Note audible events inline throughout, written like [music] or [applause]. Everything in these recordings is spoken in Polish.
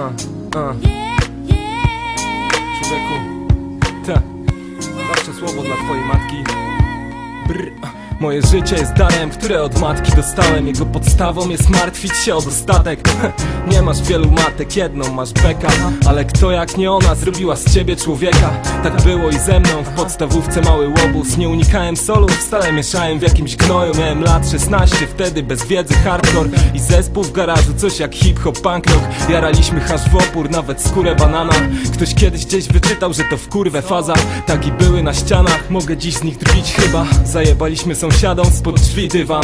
a, a. Człowieku, ta, zawsze słowo dla twojej matki. Moje życie jest darem, które od matki dostałem. Jego podstawą jest martwić się o dostatek. [laughs] Nie masz wielu matek, jedną masz beka. Ale kto jak nie ona zrobiła z ciebie człowieka? Tak było i ze mną w podstawówce mały łobuz. Nie unikałem solów, stale mieszałem w jakimś gnoju. Miałem lat 16, wtedy bez wiedzy hardcore. I zespół w garażu, coś jak hip-hop, punk rock. Jaraliśmy hasz w opór, nawet skórę banana. Ktoś kiedyś gdzieś wyczytał, że to w kurwę faza. Tak i były na ścianach, mogę dziś z nich drwić chyba. Zajebaliśmy sąsiadom spod drzwi dywan.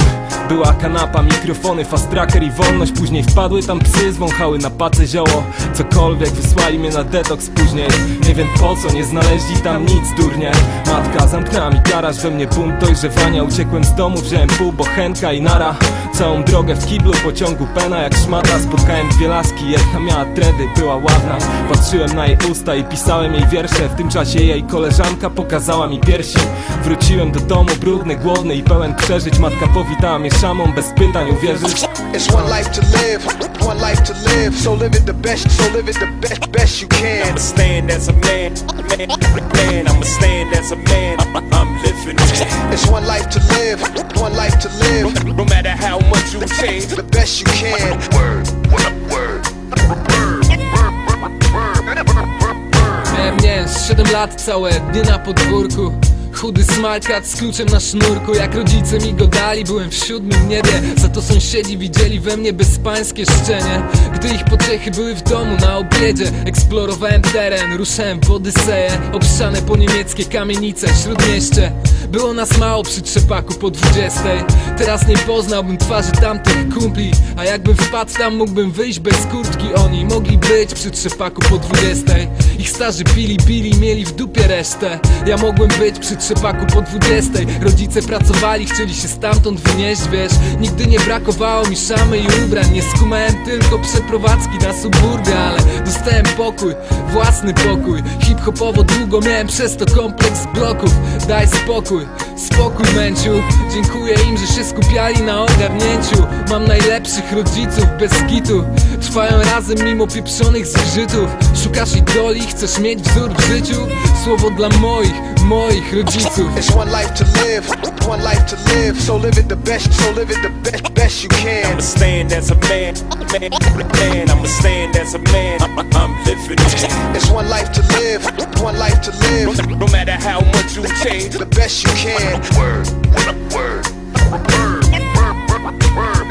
Była kanapa, mikrofony, fast tracker i wolność. Później wpadły tam psy, zwąchały na pacę zioło. Cokolwiek, wysłali mnie na detoks później. Nie wiem po co, nie znaleźli tam nic durnie. Matka zamknęła mi garaż, we mnie bunt dojrzewania. Uciekłem z domu, wziąłem pół bochenka i nara Całą drogę w kiblu, pociągu pena. Jak szmata Spotkałem dwie laski, jedna miała tredy, była ładna. Patrzyłem na jej usta i pisałem jej wiersze. W tym czasie jej koleżanka pokazała mi piersi. Wróciłem do domu brudny, głodny i pełen przeżyć. Matka powitała mnie szamą, bez pytań uwierzyć It's one life to live, one life to live. So live it the best, so live it the best, best you can. I'ma stand as a man, man, man. I'ma stand as a man. I'm, I'm living it. It's one life to live, one life to live. No matter how much you change, The best you can. Word, word, word, word, word, word, word. Miałem, nie wiem, z 7 lat całe dni na podwórku Chudy smalkat z kluczem na sznurku. Jak rodzice mi go dali, byłem w siódmym niebie. Za to sąsiedzi widzieli we mnie bezpańskie szczenie. Gdy ich pociechy były w domu na obiedzie Eksplorowałem teren, ruszałem w Odyseję. Obszane po niemieckie kamienice, śródmieście. Było nas mało przy trzepaku po dwudziestej. Teraz nie poznałbym twarzy tamtych kumpli. A jakbym wpadł tam, mógłbym wyjść bez kurtki. Oni mogli być przy trzepaku po dwudziestej Ich starzy pili, pili, mieli w dupie resztę. Ja mogłem być przy trzepaku po dwudziestej. Rodzice pracowali, chcieli się stamtąd wynieść, wiesz. Nigdy nie brakowało mi szamy i ubrań. Nie skumałem tylko przeprowadzki na suburbie Ale dostałem pokój, własny pokój. Hip-hopowo długo miałem przez to kompleks bloków. Daj spokój, spokój męciu. Dziękuję im, że się skupiali na ogarnięciu. Mam najlepszych rodziców bez kitu. Trwają razem mimo pieprzonych zgrzytów. Szukasz idoli, chcesz mieć wzór w życiu Słowo dla moich, moich rodziców It's one life to live, one life to live. So live it the best, so live it the best, best you can. I'ma stand as a man, man, man. I'ma stand as a man. I'm, I'm living it. It's one life to live, one life to live. No matter how much you change, The best you can. Word, word, word, word, word, word, word,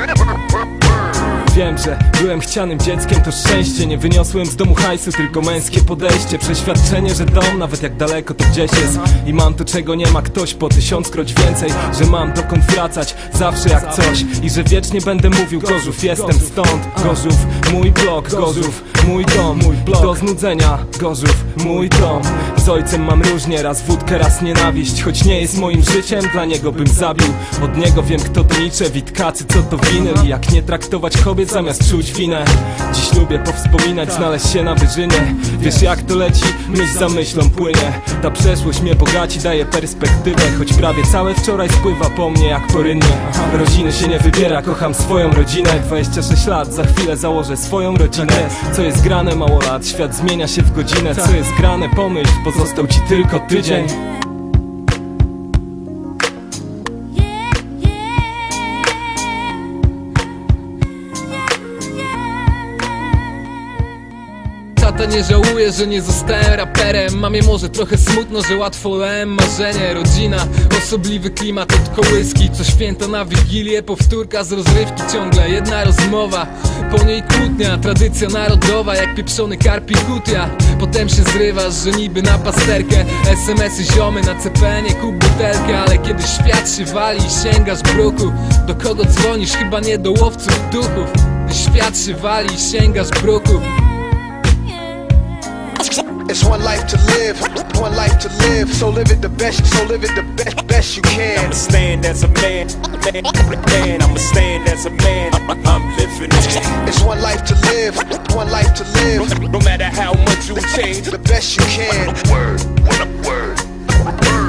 że byłem chcianym dzieckiem, to szczęście. Nie wyniosłem z domu hajsu, tylko męskie podejście. Przeświadczenie, że dom, nawet jak daleko to gdzieś jest. I mam to, czego nie ma ktoś po tysiąckroć więcej. Że mam dokąd wracać, zawsze jak coś. I że wiecznie będę mówił Gorzów, jestem stąd. Gorzów, mój blok, Gorzów, mój dom. Do znudzenia, Gorzów, mój dom. Z ojcem mam różnie, raz wódkę, raz nienawiść. Choć nie jest moim życiem, dla niego bym zabił. Od niego wiem kto to Nietzsche, Witkacy, co to winyl jak nie traktować kobiet zamiast czuć winę Dziś lubię powspominać, znaleźć się na wyżynie. Wiesz jak to leci? Myśl za myślą płynie. Ta przeszłość mnie bogaci, daje perspektywę. Choć prawie całe wczoraj spływa po mnie jak po rynnie. Rodziny się nie wybiera, kocham swoją rodzinę. 26 lat, za chwilę założę swoją rodzinę. Co jest grane mało lat, świat zmienia się w godzinę. Co jest grane, pomyśl, pozostał ci tylko tydzień Tata nie żałuje, że nie zostałem raperem. Mamie może trochę smutno, że łatwo lałem marzenie Rodzina, osobliwy klimat od kołyski. Co święto na Wigilię, powtórka z rozrywki Ciągle jedna rozmowa, po niej kłótnia Tradycja narodowa, jak pieprzony karpi kutia. Potem się zrywasz, że niby na pasterkę. SMS-y ziomy na CPN-ie, kup butelkę. Ale kiedy świat się wali i sięgasz bruku Do kogo dzwonisz? Chyba nie do łowców duchów. Świat się wali i sięgasz bruku It's one life to live, one life to live. So live it the best, so live it the best, best you can. I'ma stand as a man, man, man. I'ma stand as a man. I'm, I'm living it. It's one life to live, one life to live. No matter how much you change, The best you can. Word, word, word,